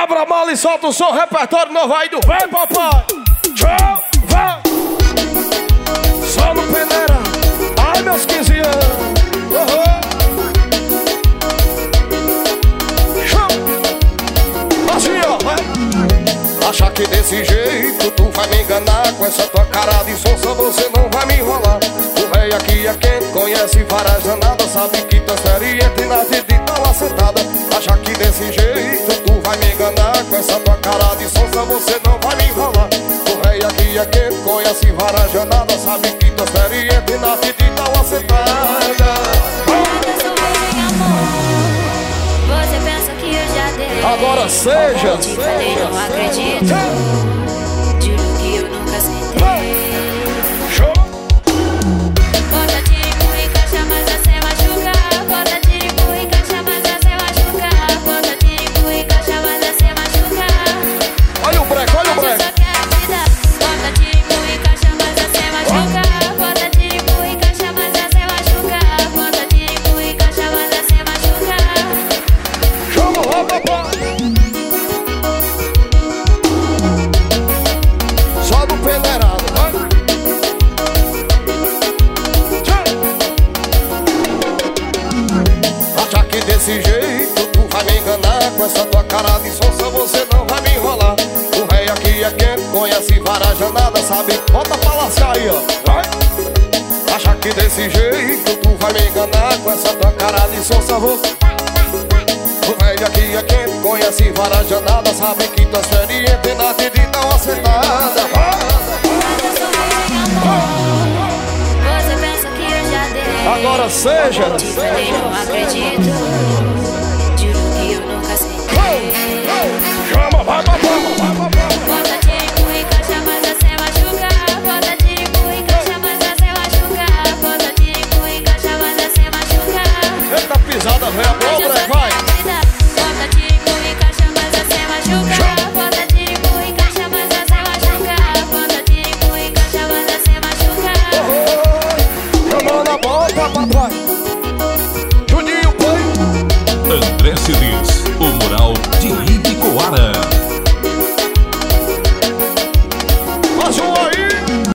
Quebra mal e solta o som, repertório novo aí do Vem Papai. Tchau, vai Só no peneira. Ai meus 15 anos. Assim ó, vai. Achar que desse jeito tu vai me enganar Com essa tua cara de sonsa você não vai me enrolar. O rei aqui é quem conhece várias janadas Sabe que tu é experiente na vida essa tua cara de sonsa você não vai me enrolar. O rei aqui é quem conhece várias janadas Sabe que tu é experiente na vida e tá lá sentada Agora seja, te falei, não acredito desse jeito. Tu vai me enganar Com essa tua cara de sonsa você não vai me enrolar. O rei aqui é quem conhece várias janadas Sabe, bota pra lascar aí, ó. Vai. Acha que desse jeito tu vai me enganar Com essa tua cara de sonsa você o velho aqui é quem conhece várias janadas Sabe? Que tu é experiente na Agora seja. Falei, não acredito Juro que eu nunca sentei Chama, vai, vai, vai, vai, vai, vai. Bota tirico e caixa, mas você machuca Bota tirico e caixa, mas você machuca Bota tirico e caixa, mas você machuca Eita pisada, eu vai O mural de Ribe Coara.